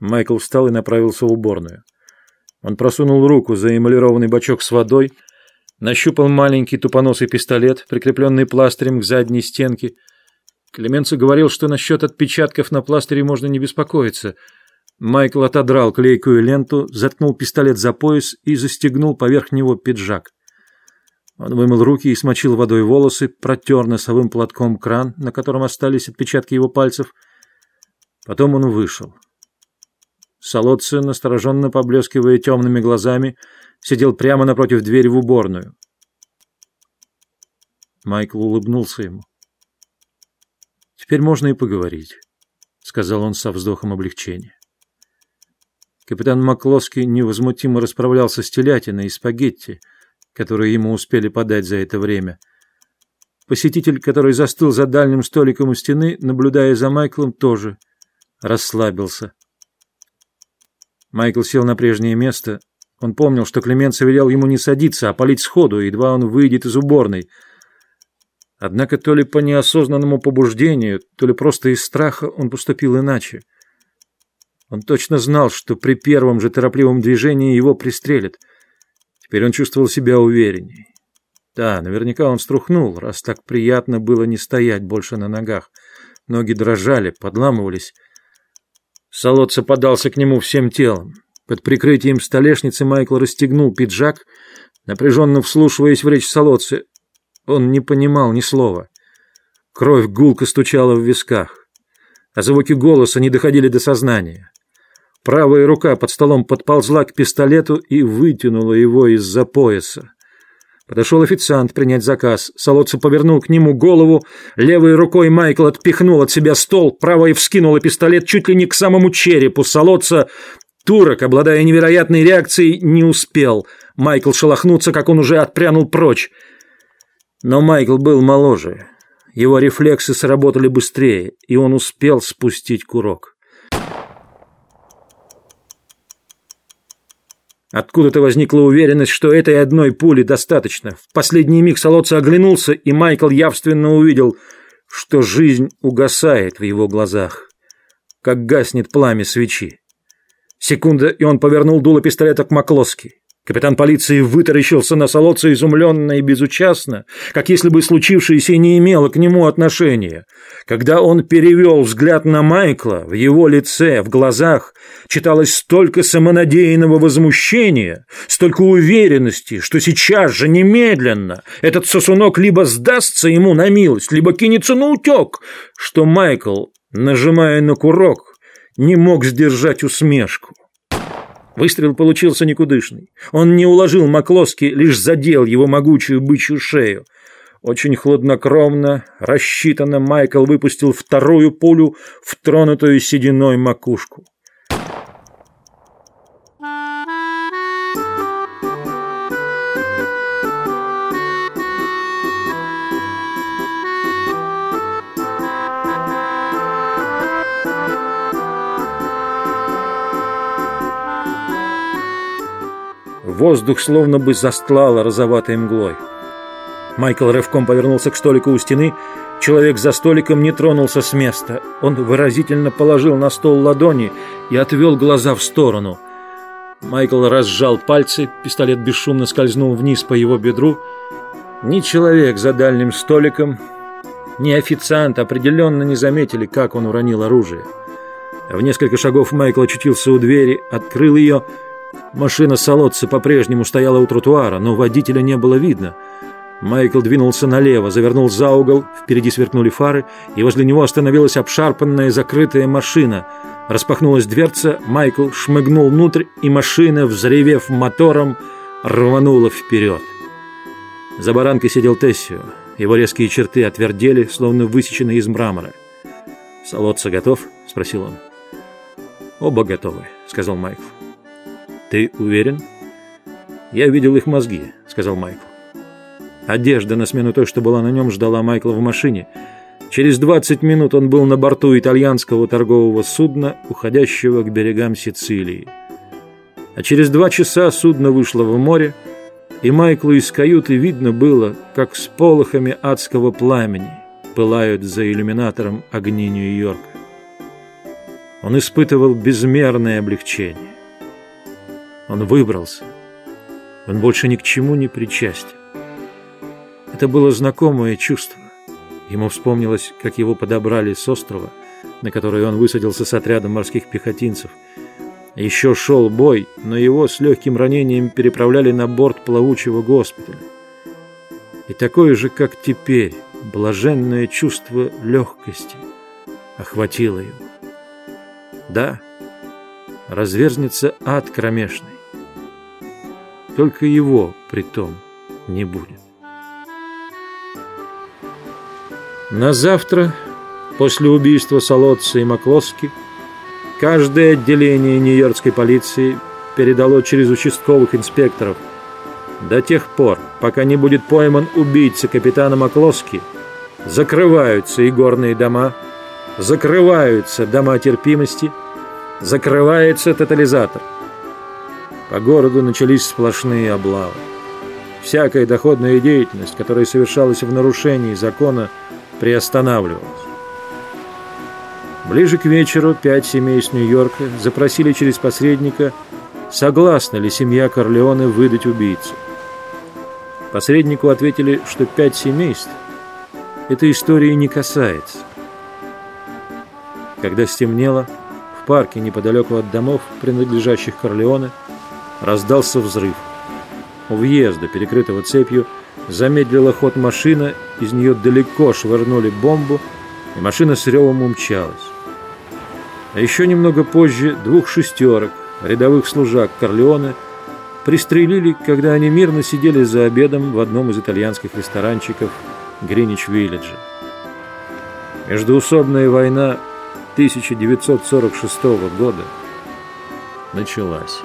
Майкл встал и направился в уборную. Он просунул руку за эмалированный бачок с водой, нащупал маленький тупоносый пистолет, прикрепленный пластырем к задней стенке. Клеменцо говорил, что насчет отпечатков на пластыре можно не беспокоиться. Майкл отодрал клейкую ленту, заткнул пистолет за пояс и застегнул поверх него пиджак. Он вымыл руки и смочил водой волосы, протер носовым платком кран, на котором остались отпечатки его пальцев. Потом он вышел. Солодце, настороженно поблескивая темными глазами, сидел прямо напротив двери в уборную. Майкл улыбнулся ему. «Теперь можно и поговорить», — сказал он со вздохом облегчения. Капитан Маклоски невозмутимо расправлялся с телятиной и спагетти, которые ему успели подать за это время. Посетитель, который застыл за дальним столиком у стены, наблюдая за Майклом, тоже расслабился. Майкл сел на прежнее место. Он помнил, что Клеменцо велел ему не садиться, а палить сходу, едва он выйдет из уборной. Однако то ли по неосознанному побуждению, то ли просто из страха он поступил иначе. Он точно знал, что при первом же торопливом движении его пристрелят. Теперь он чувствовал себя уверенней. Да, наверняка он струхнул, раз так приятно было не стоять больше на ногах. Ноги дрожали, подламывались. Солодца подался к нему всем телом. Под прикрытием столешницы Майкл расстегнул пиджак, напряженно вслушиваясь в речь Солодцы. Он не понимал ни слова. Кровь гулко стучала в висках, а звуки голоса не доходили до сознания. Правая рука под столом подползла к пистолету и вытянула его из-за пояса. Подошел официант принять заказ. Солодца повернул к нему голову. Левой рукой Майкл отпихнул от себя стол, правой вскинула пистолет чуть ли не к самому черепу Солодца. Турок, обладая невероятной реакцией, не успел. Майкл шелохнуться, как он уже отпрянул прочь. Но Майкл был моложе. Его рефлексы сработали быстрее, и он успел спустить курок. Откуда-то возникла уверенность, что этой одной пули достаточно. В последний миг Солоца оглянулся, и Майкл явственно увидел, что жизнь угасает в его глазах, как гаснет пламя свечи. Секунда, и он повернул дуло пистолета к Маклоски. Капитан полиции вытаращился на Солоца изумленно и безучастно, как если бы случившееся не имело к нему отношения. Когда он перевел взгляд на Майкла, в его лице, в глазах читалось столько самонадеянного возмущения, столько уверенности, что сейчас же, немедленно, этот сосунок либо сдастся ему на милость, либо кинется на утек, что Майкл, нажимая на курок, не мог сдержать усмешку. Выстрел получился никудышный. Он не уложил Маклоски, лишь задел его могучую бычью шею. Очень хладнокровно, рассчитанно Майкл выпустил вторую пулю в тронутую сединой макушку. Воздух словно бы застлало розоватой мглой. Майкл рывком повернулся к столику у стены. Человек за столиком не тронулся с места. Он выразительно положил на стол ладони и отвел глаза в сторону. Майкл разжал пальцы, пистолет бесшумно скользнул вниз по его бедру. Ни человек за дальним столиком, ни официант определенно не заметили, как он уронил оружие. В несколько шагов Майкл очутился у двери, открыл ее Машина Солодца по-прежнему стояла у тротуара, но водителя не было видно. Майкл двинулся налево, завернул за угол, впереди сверкнули фары, и возле него остановилась обшарпанная закрытая машина. Распахнулась дверца, Майкл шмыгнул внутрь, и машина, взревев мотором, рванула вперед. За баранкой сидел Тессио. Его резкие черты отвердели, словно высеченные из мрамора. «Солодца готов?» — спросил он. «Оба готовы», — сказал Майкл. «Ты уверен?» «Я видел их мозги», — сказал Майкл. Одежда на смену той, что была на нем, ждала Майкла в машине. Через 20 минут он был на борту итальянского торгового судна, уходящего к берегам Сицилии. А через два часа судно вышло в море, и Майклу из каюты видно было, как с полохами адского пламени пылают за иллюминатором огни Нью-Йорка. Он испытывал безмерное облегчение. Он выбрался. Он больше ни к чему не причастен. Это было знакомое чувство. Ему вспомнилось, как его подобрали с острова, на который он высадился с отрядом морских пехотинцев. Еще шел бой, но его с легким ранением переправляли на борт плавучего госпиталя. И такое же, как теперь, блаженное чувство легкости охватило его. Да, разверзнется ад кромешный. Только его при том не будет. На завтра, после убийства Солодца и Маклоски, каждое отделение Нью-Йоркской полиции передало через участковых инспекторов до тех пор, пока не будет пойман убийца капитана Маклоски, закрываются и горные дома, закрываются дома терпимости, закрывается тотализатор. По городу начались сплошные облавы. Всякая доходная деятельность, которая совершалась в нарушении закона, приостанавливалась. Ближе к вечеру пять семейств Нью-Йорка запросили через посредника, согласна ли семья Корлеоне выдать убийцу. Посреднику ответили, что пять семейств этой истории не касается. Когда стемнело, в парке неподалеку от домов, принадлежащих Корлеоне, раздался взрыв. У въезда, перекрытого цепью, замедлила ход машина, из нее далеко швырнули бомбу, и машина с ревом умчалась. А еще немного позже двух шестерок, рядовых служак Корлеоне, пристрелили, когда они мирно сидели за обедом в одном из итальянских ресторанчиков Гринич-Виллиджа. Междуусобная война 1946 года началась.